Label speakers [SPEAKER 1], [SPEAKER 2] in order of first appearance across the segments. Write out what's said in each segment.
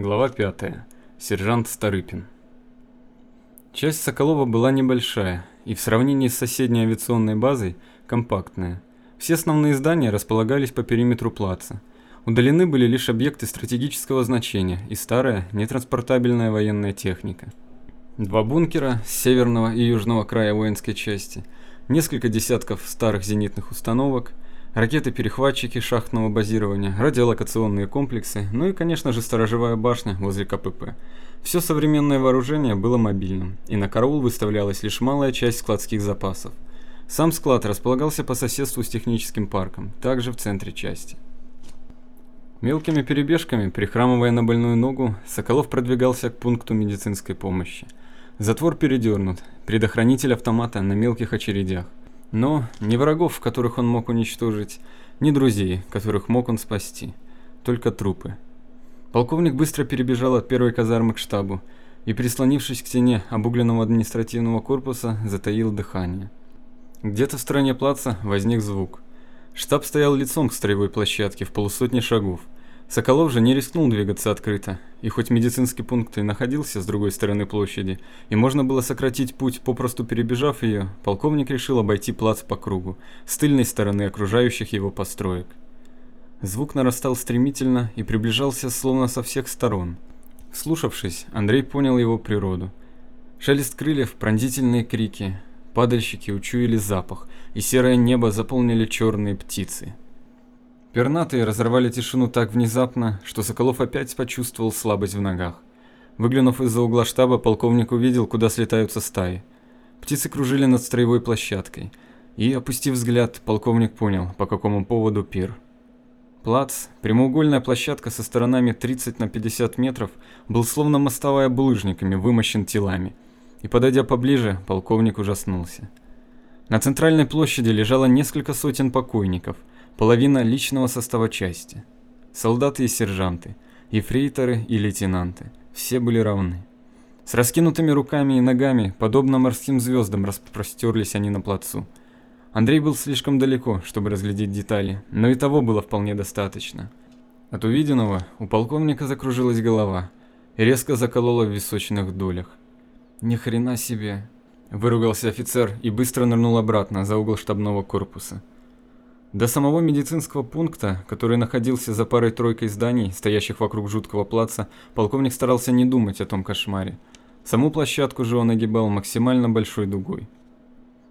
[SPEAKER 1] Глава 5. Сержант Старыпин. Часть Соколова была небольшая и в сравнении с соседней авиационной базой компактная. Все основные здания располагались по периметру плаца. Удалены были лишь объекты стратегического значения и старая, нетранспортабельная военная техника. Два бункера с северного и южного края воинской части, несколько десятков старых зенитных установок – ракеты-перехватчики шахтного базирования, радиолокационные комплексы, ну и, конечно же, сторожевая башня возле КПП. Все современное вооружение было мобильным, и на караул выставлялась лишь малая часть складских запасов. Сам склад располагался по соседству с техническим парком, также в центре части. Мелкими перебежками, прихрамывая на больную ногу, Соколов продвигался к пункту медицинской помощи. Затвор передернут, предохранитель автомата на мелких очередях. Но ни врагов, которых он мог уничтожить, ни друзей, которых мог он спасти. Только трупы. Полковник быстро перебежал от первой казармы к штабу и, прислонившись к стене обугленного административного корпуса, затаил дыхание. Где-то в стороне плаца возник звук. Штаб стоял лицом к строевой площадке в полусотни шагов – Соколов же не рискнул двигаться открыто, и хоть медицинский пункт и находился с другой стороны площади, и можно было сократить путь, попросту перебежав ее, полковник решил обойти плац по кругу, с тыльной стороны окружающих его построек. Звук нарастал стремительно и приближался словно со всех сторон. Слушавшись, Андрей понял его природу. Шелест крыльев, пронзительные крики, падальщики учуяли запах, и серое небо заполнили черные птицы. Пернатые разорвали тишину так внезапно, что Соколов опять почувствовал слабость в ногах. Выглянув из-за угла штаба, полковник увидел, куда слетаются стаи. Птицы кружили над строевой площадкой, и, опустив взгляд, полковник понял, по какому поводу пир. Плац, прямоугольная площадка со сторонами 30 на 50 метров, был словно мостовая булыжниками, вымощен телами. И подойдя поближе, полковник ужаснулся. На центральной площади лежало несколько сотен покойников – половина личного состава части. Солдаты и сержанты, ефрейторы и лейтенанты, все были равны. С раскинутыми руками и ногами, подобно морским звездам, распростерлись они на плацу. Андрей был слишком далеко, чтобы разглядеть детали, но и того было вполне достаточно. От увиденного у полковника закружилась голова и резко заколола в височных долях. «Ни хрена себе!» – выругался офицер и быстро нырнул обратно за угол штабного корпуса. До самого медицинского пункта, который находился за парой-тройкой зданий, стоящих вокруг жуткого плаца, полковник старался не думать о том кошмаре. Саму площадку же он огибал максимально большой дугой.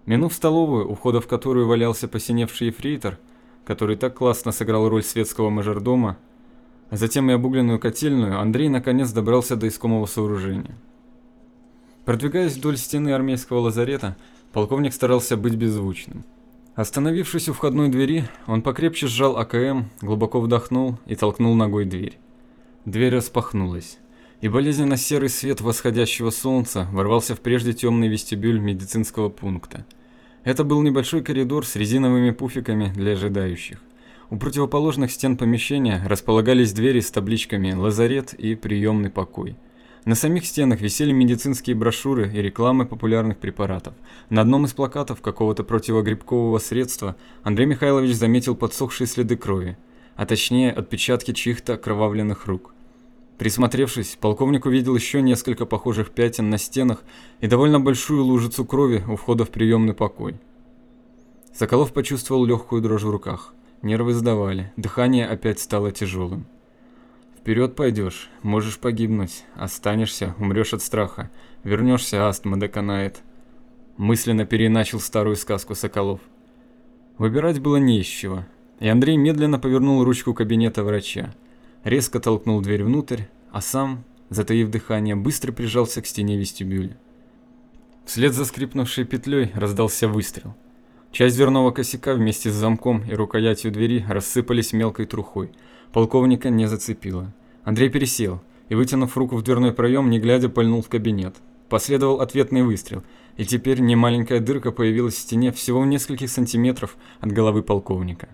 [SPEAKER 1] Минув столовую, у входа в которую валялся посиневший ефрейтор, который так классно сыграл роль светского мажордома, а затем и обугленную котельную, Андрей наконец добрался до искомого сооружения. Продвигаясь вдоль стены армейского лазарета, полковник старался быть беззвучным. Остановившись у входной двери, он покрепче сжал АКМ, глубоко вдохнул и толкнул ногой дверь. Дверь распахнулась, и болезненно серый свет восходящего солнца ворвался в прежде темный вестибюль медицинского пункта. Это был небольшой коридор с резиновыми пуфиками для ожидающих. У противоположных стен помещения располагались двери с табличками «Лазарет» и «Приемный покой». На самих стенах висели медицинские брошюры и рекламы популярных препаратов. На одном из плакатов какого-то противогрибкового средства Андрей Михайлович заметил подсохшие следы крови, а точнее отпечатки чьих-то кровавленных рук. Присмотревшись, полковник увидел еще несколько похожих пятен на стенах и довольно большую лужицу крови у входа в приемный покой. Соколов почувствовал легкую дрожь в руках. Нервы сдавали, дыхание опять стало тяжелым. Вперед пойдешь, можешь погибнуть, останешься, умрешь от страха, вернешься, астма доконает. Мысленно переначал старую сказку Соколов. Выбирать было не из чего, и Андрей медленно повернул ручку кабинета врача, резко толкнул дверь внутрь, а сам, затаив дыхание, быстро прижался к стене вестибюля. Вслед за скрипнувшей петлей раздался выстрел. Часть дверного косяка вместе с замком и рукоятью двери рассыпались мелкой трухой. Полковника не зацепило. Андрей пересел и, вытянув руку в дверной проем, не глядя, пальнул в кабинет. Последовал ответный выстрел, и теперь немаленькая дырка появилась в стене всего в нескольких сантиметров от головы полковника.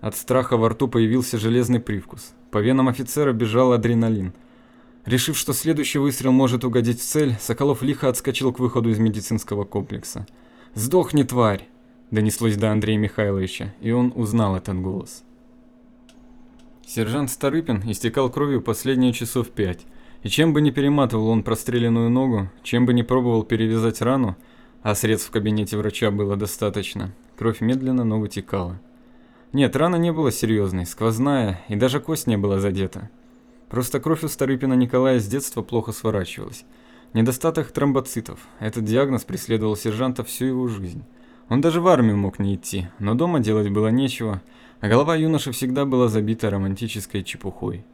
[SPEAKER 1] От страха во рту появился железный привкус. По венам офицера бежал адреналин. Решив, что следующий выстрел может угодить в цель, Соколов лихо отскочил к выходу из медицинского комплекса. «Сдохни, тварь!» – донеслось до Андрея Михайловича, и он узнал этот голос. Сержант Старыпин истекал кровью последние часов пять, и чем бы ни перематывал он простреленную ногу, чем бы ни пробовал перевязать рану, а средств в кабинете врача было достаточно, кровь медленно, но вытекала. Нет, рана не была серьезной, сквозная, и даже кость не была задета. Просто кровь у Старыпина Николая с детства плохо сворачивалась. Недостаток тромбоцитов. Этот диагноз преследовал сержанта всю его жизнь. Он даже в армию мог не идти, но дома делать было нечего, а голова юноши всегда была забита романтической чепухой.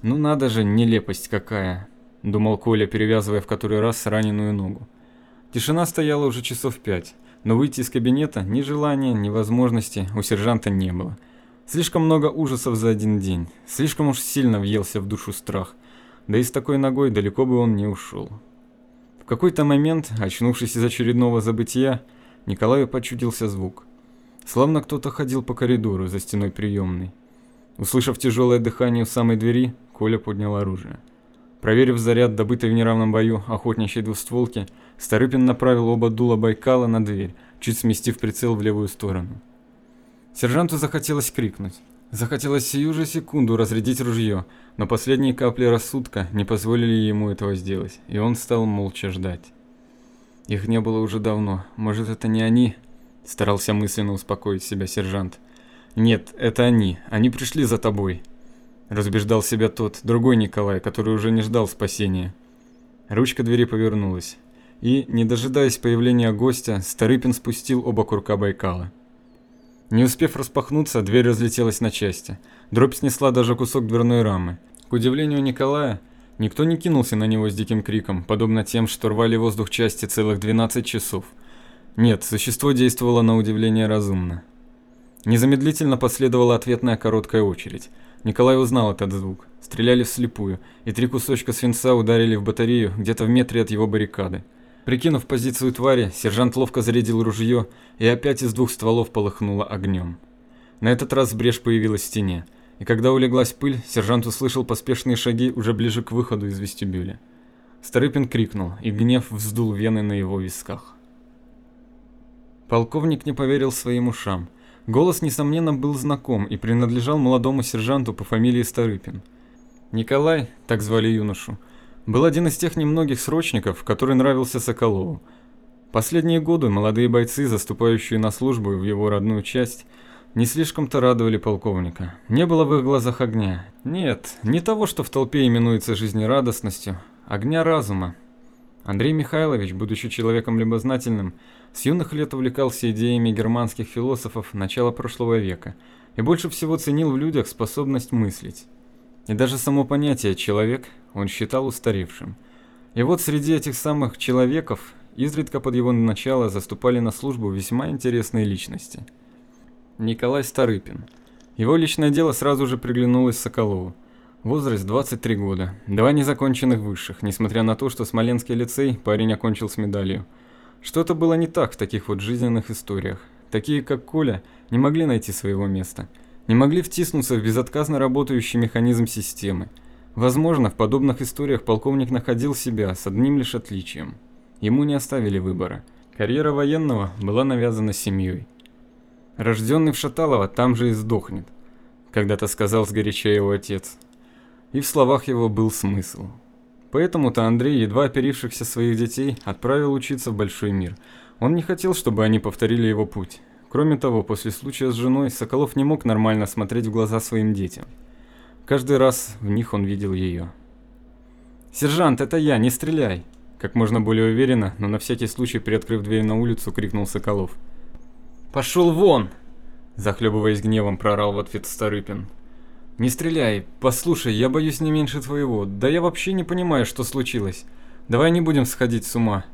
[SPEAKER 1] «Ну надо же, нелепость какая!» – думал Коля, перевязывая в который раз раненую ногу. Тишина стояла уже часов пять, но выйти из кабинета ни желания, ни возможности у сержанта не было. Слишком много ужасов за один день, слишком уж сильно въелся в душу страх, да и с такой ногой далеко бы он не ушел. В какой-то момент, очнувшись из очередного забытия, Николаю почудился звук. Словно кто-то ходил по коридору за стеной приемной. Услышав тяжелое дыхание у самой двери, Коля поднял оружие. Проверив заряд, добытый в неравном бою охотничьей двустволки, Старыпин направил оба дула Байкала на дверь, чуть сместив прицел в левую сторону. Сержанту захотелось крикнуть. Захотелось сию же секунду разрядить ружье, но последние капли рассудка не позволили ему этого сделать, и он стал молча ждать. Их не было уже давно. Может, это не они? Старался мысленно успокоить себя сержант. Нет, это они. Они пришли за тобой. Разбеждал себя тот, другой Николай, который уже не ждал спасения. Ручка двери повернулась. И, не дожидаясь появления гостя, Старыпин спустил оба курка Байкала. Не успев распахнуться, дверь разлетелась на части. Дробь снесла даже кусок дверной рамы. К удивлению Николая, Никто не кинулся на него с диким криком, подобно тем, что рвали воздух части целых 12 часов. Нет, существо действовало на удивление разумно. Незамедлительно последовала ответная короткая очередь. Николай узнал этот звук. Стреляли вслепую, и три кусочка свинца ударили в батарею где-то в метре от его баррикады. Прикинув позицию твари, сержант ловко зарядил ружье, и опять из двух стволов полыхнуло огнем. На этот раз брешь появилась в стене и когда улеглась пыль, сержант услышал поспешные шаги уже ближе к выходу из вестибюля. Старыпин крикнул, и гнев вздул вены на его висках. Полковник не поверил своим ушам. Голос, несомненно, был знаком и принадлежал молодому сержанту по фамилии Старыпин. Николай, так звали юношу, был один из тех немногих срочников, который нравился Соколову. Последние годы молодые бойцы, заступающие на службу в его родную часть, не слишком-то радовали полковника. Не было в их глазах огня. Нет, не того, что в толпе именуется жизнерадостностью, огня разума. Андрей Михайлович, будучи человеком любознательным, с юных лет увлекался идеями германских философов начала прошлого века и больше всего ценил в людях способность мыслить. И даже само понятие «человек» он считал устаревшим. И вот среди этих самых «человеков» изредка под его начало заступали на службу весьма интересные личности – Николай Старыпин. Его личное дело сразу же приглянулось Соколову. Возраст 23 года, два незаконченных высших, несмотря на то, что Смоленский лицей парень окончил с медалью. Что-то было не так в таких вот жизненных историях. Такие, как Коля, не могли найти своего места. Не могли втиснуться в безотказно работающий механизм системы. Возможно, в подобных историях полковник находил себя с одним лишь отличием. Ему не оставили выбора. Карьера военного была навязана семьей. Рожденный в Шаталово там же и сдохнет, когда-то сказал сгоряча его отец. И в словах его был смысл. Поэтому-то Андрей, едва оперившихся своих детей, отправил учиться в большой мир. Он не хотел, чтобы они повторили его путь. Кроме того, после случая с женой, Соколов не мог нормально смотреть в глаза своим детям. Каждый раз в них он видел ее. «Сержант, это я, не стреляй!» Как можно более уверенно, но на всякий случай приоткрыв дверь на улицу, крикнул Соколов. «Пошел вон!» Захлебываясь гневом, прорал в ответ Старыпин. «Не стреляй! Послушай, я боюсь не меньше твоего. Да я вообще не понимаю, что случилось. Давай не будем сходить с ума».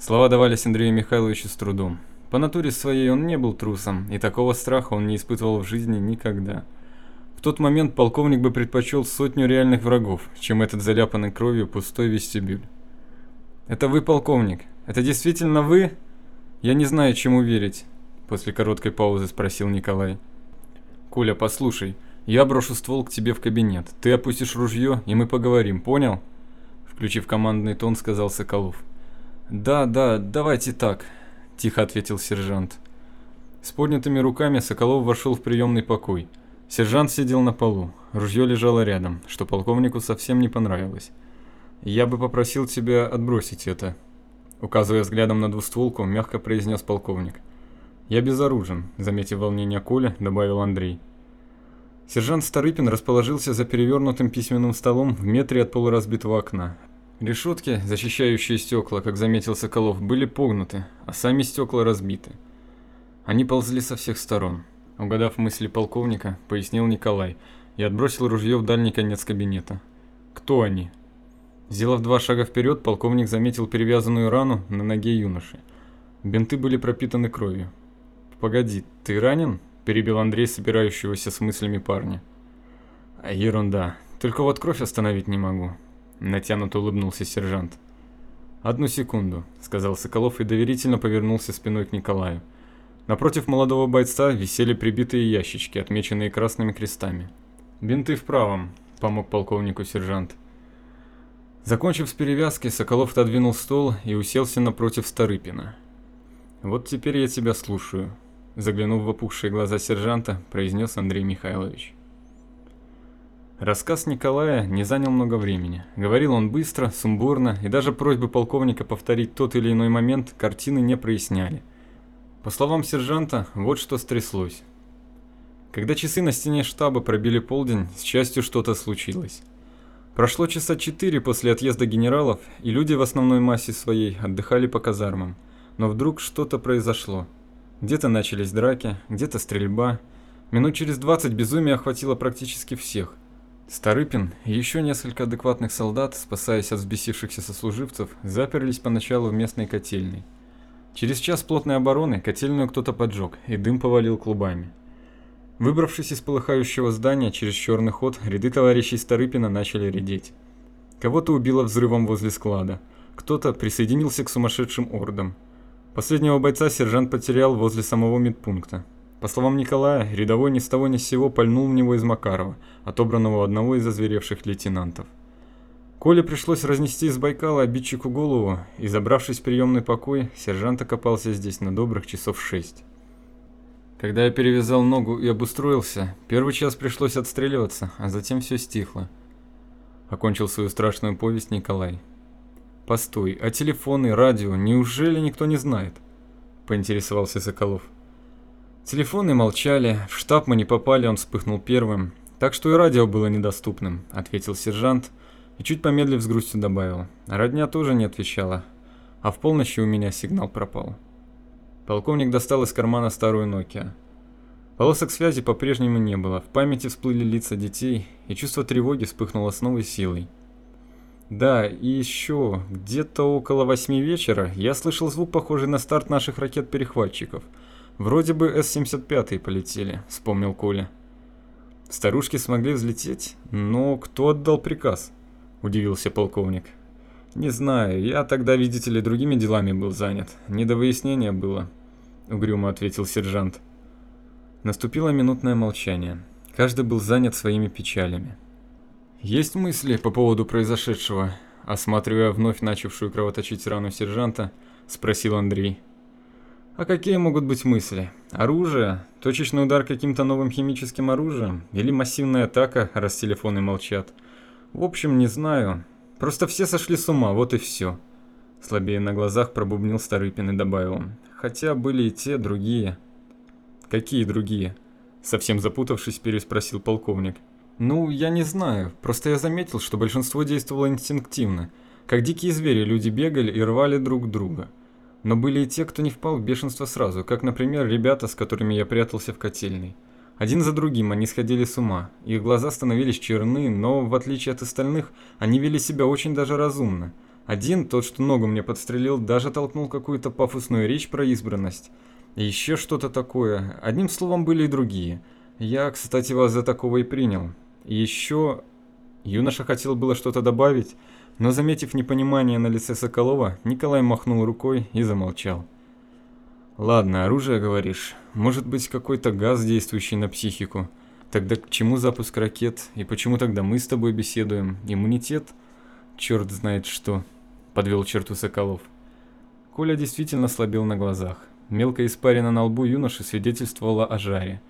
[SPEAKER 1] Слова давались Андрею Михайловичу с трудом. По натуре своей он не был трусом, и такого страха он не испытывал в жизни никогда. В тот момент полковник бы предпочел сотню реальных врагов, чем этот заляпанный кровью пустой вестибюль. «Это вы, полковник? Это действительно вы?» «Я не знаю, чему верить. После короткой паузы спросил Николай. «Коля, послушай, я брошу ствол к тебе в кабинет. Ты опустишь ружье, и мы поговорим, понял?» Включив командный тон, сказал Соколов. «Да, да, давайте так», – тихо ответил сержант. С поднятыми руками Соколов вошел в приемный покой. Сержант сидел на полу, ружье лежало рядом, что полковнику совсем не понравилось. «Я бы попросил тебя отбросить это», — указывая взглядом на двустволку, мягко произнес полковник. «Я безоружен», — заметив волнение Коля, добавил Андрей. Сержант Старыпин расположился за перевернутым письменным столом в метре от полуразбитого окна. Решетки, защищающие стекла, как заметил Соколов, были погнуты, а сами стекла разбиты. Они ползли со всех сторон. Угадав мысли полковника, пояснил Николай и отбросил ружье в дальний конец кабинета. «Кто они?» Сделав два шага вперед, полковник заметил перевязанную рану на ноге юноши. Бинты были пропитаны кровью. «Погоди, ты ранен?» – перебил Андрей, собирающегося с мыслями парня. «Ерунда, только вот кровь остановить не могу», – натянуто улыбнулся сержант. «Одну секунду», – сказал Соколов и доверительно повернулся спиной к Николаю. Напротив молодого бойца висели прибитые ящички, отмеченные красными крестами. «Бинты в правом», — помог полковнику сержант. Закончив с перевязкой, Соколов отодвинул стол и уселся напротив Старыпина. «Вот теперь я тебя слушаю», — заглянув в опухшие глаза сержанта, произнес Андрей Михайлович. Рассказ Николая не занял много времени. Говорил он быстро, сумбурно, и даже просьбы полковника повторить тот или иной момент картины не проясняли. По словам сержанта, вот что стряслось. Когда часы на стене штаба пробили полдень, с частью что-то случилось. Прошло часа четыре после отъезда генералов, и люди в основной массе своей отдыхали по казармам. Но вдруг что-то произошло. Где-то начались драки, где-то стрельба. Минут через двадцать безумие охватило практически всех. Старыпин и еще несколько адекватных солдат, спасаясь от взбесившихся сослуживцев, заперлись поначалу в местной котельной. Через час плотной обороны котельную кто-то поджег, и дым повалил клубами. Выбравшись из полыхающего здания через черный ход, ряды товарищей Старыпина начали редеть. Кого-то убило взрывом возле склада, кто-то присоединился к сумасшедшим ордам. Последнего бойца сержант потерял возле самого медпункта. По словам Николая, рядовой ни с того ни с сего пальнул в него из Макарова, отобранного одного из озверевших лейтенантов. Коле пришлось разнести из Байкала обидчику голову, и, забравшись в приемный покой, сержант окопался здесь на добрых часов шесть. Когда я перевязал ногу и обустроился, первый час пришлось отстреливаться, а затем все стихло. Окончил свою страшную повесть Николай. «Постой, а телефоны, радио, неужели никто не знает?» – поинтересовался Соколов. Телефоны молчали, в штаб мы не попали, он вспыхнул первым, так что и радио было недоступным, ответил сержант и чуть помедлив с грустью добавил. Родня тоже не отвечала, а в полночи у меня сигнал пропал. Полковник достал из кармана старую Nokia. Полосок связи по-прежнему не было, в памяти всплыли лица детей, и чувство тревоги вспыхнуло с новой силой. Да, и еще, где-то около восьми вечера я слышал звук, похожий на старт наших ракет-перехватчиков. Вроде бы С-75 полетели, вспомнил Коля. Старушки смогли взлететь, но кто отдал приказ? – удивился полковник. «Не знаю, я тогда, видите ли, другими делами был занят. Не до выяснения было», – угрюмо ответил сержант. Наступило минутное молчание. Каждый был занят своими печалями. «Есть мысли по поводу произошедшего?» Осматривая вновь начавшую кровоточить рану сержанта, спросил Андрей. «А какие могут быть мысли? Оружие? Точечный удар каким-то новым химическим оружием? Или массивная атака, раз телефоны молчат?» В общем, не знаю. Просто все сошли с ума, вот и все. Слабее на глазах пробубнил Старыпин и добавил. Хотя были и те, другие. Какие другие? Совсем запутавшись, переспросил полковник. Ну, я не знаю. Просто я заметил, что большинство действовало инстинктивно. Как дикие звери, люди бегали и рвали друг друга. Но были и те, кто не впал в бешенство сразу, как, например, ребята, с которыми я прятался в котельной. Один за другим они сходили с ума, их глаза становились черны, но, в отличие от остальных, они вели себя очень даже разумно. Один, тот, что ногу мне подстрелил, даже толкнул какую-то пафосную речь про избранность. И еще что-то такое. Одним словом, были и другие. Я, кстати, вас за такого и принял. Еще... Юноша хотел было что-то добавить, но, заметив непонимание на лице Соколова, Николай махнул рукой и замолчал. Ладно, оружие говоришь. Может быть какой-то газ, действующий на психику. Тогда к чему запуск ракет? И почему тогда мы с тобой беседуем? Иммунитет? Черт знает что. Подвел черту Соколов. Коля действительно слабел на глазах. Мелкая испарина на лбу юноши свидетельствовала о жаре.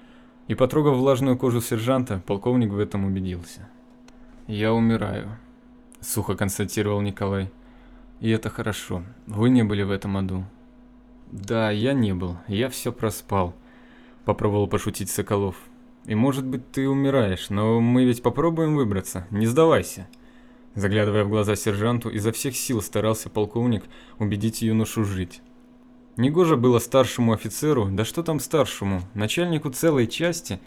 [SPEAKER 1] И потрогав влажную кожу сержанта, полковник в этом убедился. «Я умираю», — сухо констатировал Николай. «И это хорошо. Вы не были в этом аду». «Да, я не был. Я все проспал», — попробовал пошутить Соколов. «И может быть ты умираешь, но мы ведь попробуем выбраться. Не сдавайся». Заглядывая в глаза сержанту, изо всех сил старался полковник убедить юношу жить. Негоже было старшему офицеру, да что там старшему, начальнику целой части,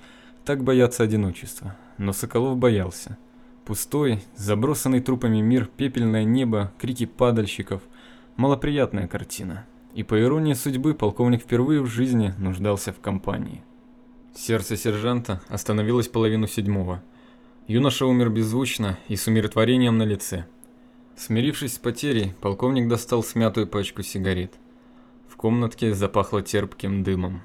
[SPEAKER 1] так бояться одиночества. Но Соколов боялся. Пустой, забросанный трупами мир, пепельное небо, крики падальщиков. Малоприятная картина. И по иронии судьбы, полковник впервые в жизни нуждался в компании. Сердце сержанта остановилось половину седьмого. Юноша умер беззвучно и с умиротворением на лице. Смирившись с потерей, полковник достал смятую пачку сигарет. Комнатке запахло терпким дымом.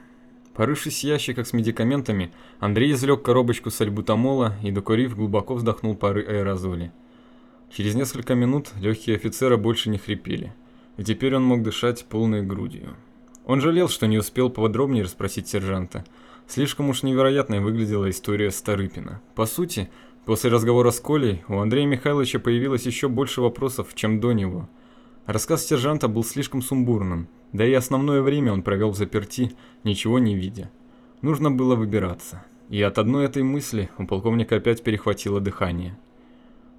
[SPEAKER 1] Порывшись в ящиках с медикаментами, Андрей извлек коробочку с альбутамола и, докурив, глубоко вздохнул пары аэрозоли. Через несколько минут легкие офицера больше не хрипели, и теперь он мог дышать полной грудью. Он жалел, что не успел подробнее расспросить сержанта. Слишком уж невероятной выглядела история Старыпина. По сути, после разговора с Колей у Андрея Михайловича появилось еще больше вопросов, чем до него. Рассказ сержанта был слишком сумбурным, да и основное время он провел заперти, ничего не видя. Нужно было выбираться. И от одной этой мысли у полковника опять перехватило дыхание.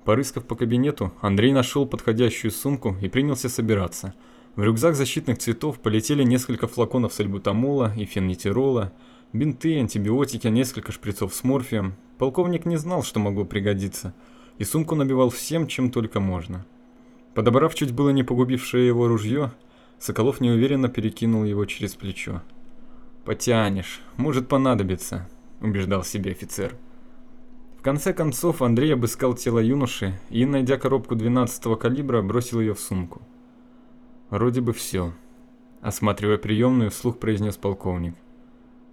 [SPEAKER 1] Порыскав по кабинету, Андрей нашел подходящую сумку и принялся собираться. В рюкзак защитных цветов полетели несколько флаконов сальбутамола и фенитирола, бинты, антибиотики, несколько шприцов с морфием. Полковник не знал, что могло пригодиться, и сумку набивал всем, чем только можно. Подобрав чуть было не погубившее его ружье, Соколов неуверенно перекинул его через плечо. «Потянешь, может понадобится», – убеждал себе офицер. В конце концов Андрей обыскал тело юноши и, найдя коробку 12-го калибра, бросил ее в сумку. «Вроде бы все», – осматривая приемную, вслух произнес полковник.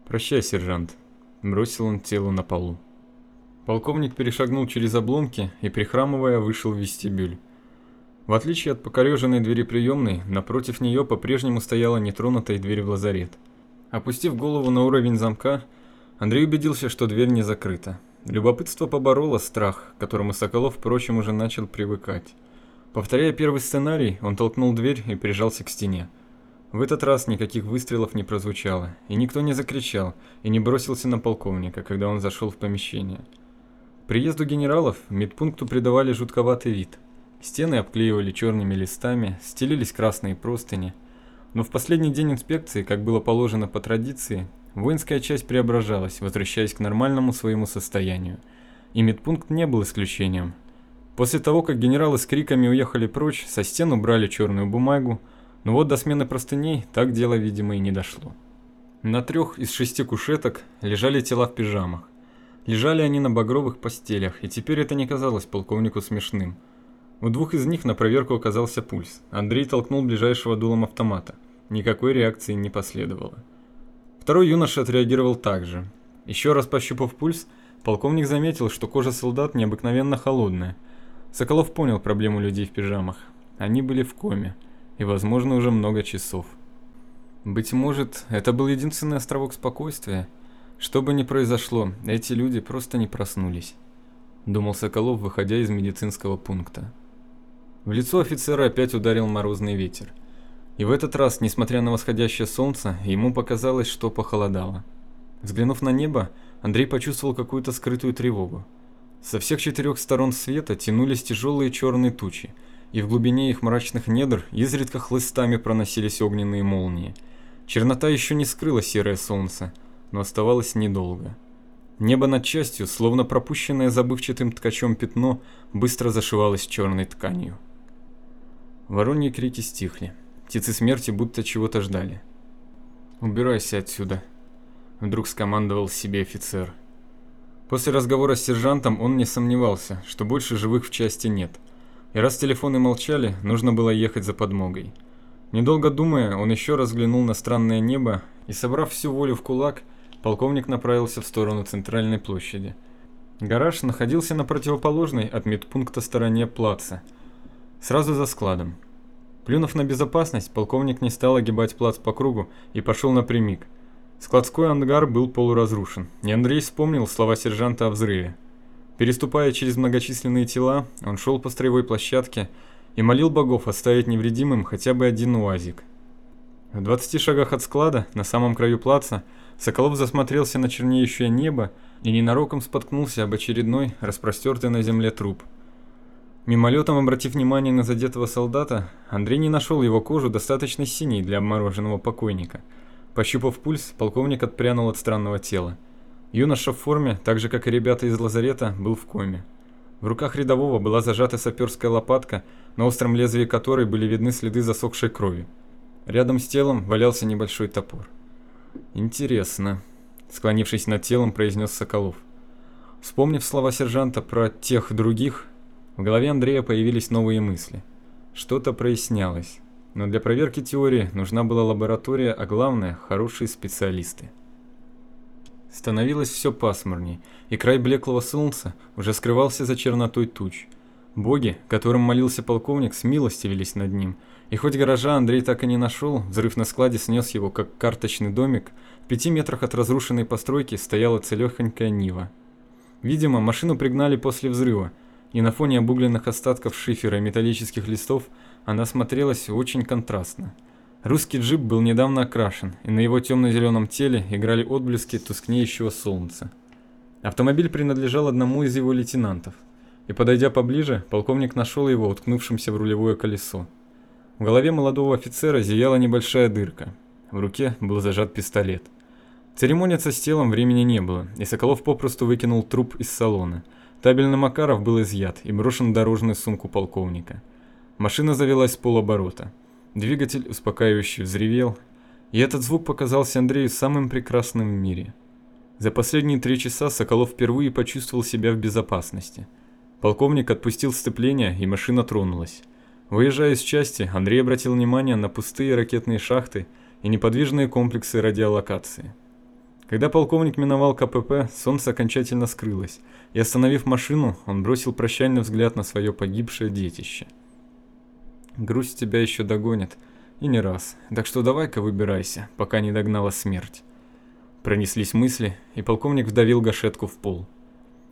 [SPEAKER 1] «Прощай, сержант», – бросил он тело на полу. Полковник перешагнул через обломки и, прихрамывая, вышел в вестибюль. В отличие от покореженной двери приемной, напротив нее по-прежнему стояла нетронутая дверь в лазарет. Опустив голову на уровень замка, Андрей убедился, что дверь не закрыта. Любопытство побороло страх, к которому Соколов, впрочем, уже начал привыкать. Повторяя первый сценарий, он толкнул дверь и прижался к стене. В этот раз никаких выстрелов не прозвучало, и никто не закричал и не бросился на полковника, когда он зашел в помещение. приезду генералов медпункту придавали жутковатый вид – Стены обклеивали черными листами, стелились красные простыни. Но в последний день инспекции, как было положено по традиции, воинская часть преображалась, возвращаясь к нормальному своему состоянию. И медпункт не был исключением. После того, как генералы с криками уехали прочь, со стен убрали черную бумагу, но вот до смены простыней так дело, видимо, и не дошло. На трех из шести кушеток лежали тела в пижамах. Лежали они на багровых постелях, и теперь это не казалось полковнику смешным – у двух из них на проверку оказался пульс. Андрей толкнул ближайшего дулом автомата. Никакой реакции не последовало. Второй юноша отреагировал так же. Еще раз пощупав пульс, полковник заметил, что кожа солдат необыкновенно холодная. Соколов понял проблему людей в пижамах. Они были в коме, и, возможно, уже много часов. Быть может, это был единственный островок спокойствия. Что бы ни произошло, эти люди просто не проснулись. Думал Соколов, выходя из медицинского пункта. В лицо офицера опять ударил морозный ветер. И в этот раз, несмотря на восходящее солнце, ему показалось, что похолодало. Взглянув на небо, Андрей почувствовал какую-то скрытую тревогу. Со всех четырех сторон света тянулись тяжелые черные тучи, и в глубине их мрачных недр изредка хлыстами проносились огненные молнии. Чернота еще не скрыла серое солнце, но оставалось недолго. Небо над частью, словно пропущенное забывчатым ткачом пятно, быстро зашивалось черной тканью. Вороньи крики стихли. Птицы смерти будто чего-то ждали. «Убирайся отсюда», — вдруг скомандовал себе офицер. После разговора с сержантом он не сомневался, что больше живых в части нет. И раз телефоны молчали, нужно было ехать за подмогой. Недолго думая, он еще раз взглянул на странное небо и, собрав всю волю в кулак, полковник направился в сторону центральной площади. Гараж находился на противоположной от медпункта стороне плаца – Сразу за складом. Плюнув на безопасность, полковник не стал огибать плац по кругу и пошел напрямик. Складской ангар был полуразрушен, и Андрей вспомнил слова сержанта о взрыве. Переступая через многочисленные тела, он шел по строевой площадке и молил богов оставить невредимым хотя бы один уазик. В 20 шагах от склада, на самом краю плаца, Соколов засмотрелся на чернеющее небо и ненароком споткнулся об очередной распростертый на земле труп. Мимолетом обратив внимание на задетого солдата, Андрей не нашел его кожу достаточно синей для обмороженного покойника – Пощупав пульс, полковник отпрянул от странного тела. Юноша в форме, так же как и ребята из лазарета, был в коме. В руках рядового была зажата саперская лопатка, на остром лезвии которой были видны следы засохшей крови. Рядом с телом валялся небольшой топор. «Интересно», — склонившись над телом, произнес Соколов. Вспомнив слова сержанта про тех других, в голове Андрея появились новые мысли. Что-то прояснялось. Но для проверки теории нужна была лаборатория, а главное – хорошие специалисты. Становилось все пасмурней, и край блеклого солнца уже скрывался за чернотой туч. Боги, которым молился полковник, смилостивились над ним, и хоть гаража Андрей так и не нашел, взрыв на складе снес его, как карточный домик, в пяти метрах от разрушенной постройки стояла целехонькая Нива. Видимо, машину пригнали после взрыва, и на фоне обугленных остатков шифера и металлических листов – она смотрелась очень контрастно. Русский джип был недавно окрашен, и на его темно-зеленом теле играли отблески тускнеющего солнца. Автомобиль принадлежал одному из его лейтенантов, и подойдя поближе, полковник нашел его уткнувшимся в рулевое колесо. В голове молодого офицера зияла небольшая дырка. В руке был зажат пистолет. Церемониться с телом времени не было, и Соколов попросту выкинул труп из салона. Табельный Макаров был изъят и брошен в дорожную сумку полковника. Машина завелась с полоборота. Двигатель успокаивающе взревел, и этот звук показался Андрею самым прекрасным в мире. За последние три часа Соколов впервые почувствовал себя в безопасности. Полковник отпустил сцепление, и машина тронулась. Выезжая из части, Андрей обратил внимание на пустые ракетные шахты и неподвижные комплексы радиолокации. Когда полковник миновал КПП, солнце окончательно скрылось, и остановив машину, он бросил прощальный взгляд на свое погибшее детище – Грусть тебя еще догонит. И не раз. Так что давай-ка выбирайся, пока не догнала смерть. Пронеслись мысли, и полковник вдавил гашетку в пол.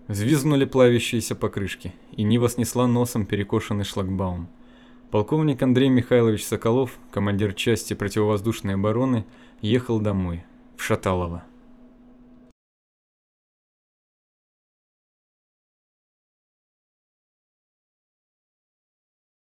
[SPEAKER 1] Взвизгнули плавящиеся покрышки, и Нива снесла носом перекошенный шлагбаум. Полковник Андрей Михайлович Соколов, командир части противовоздушной обороны, ехал домой, в Шаталово.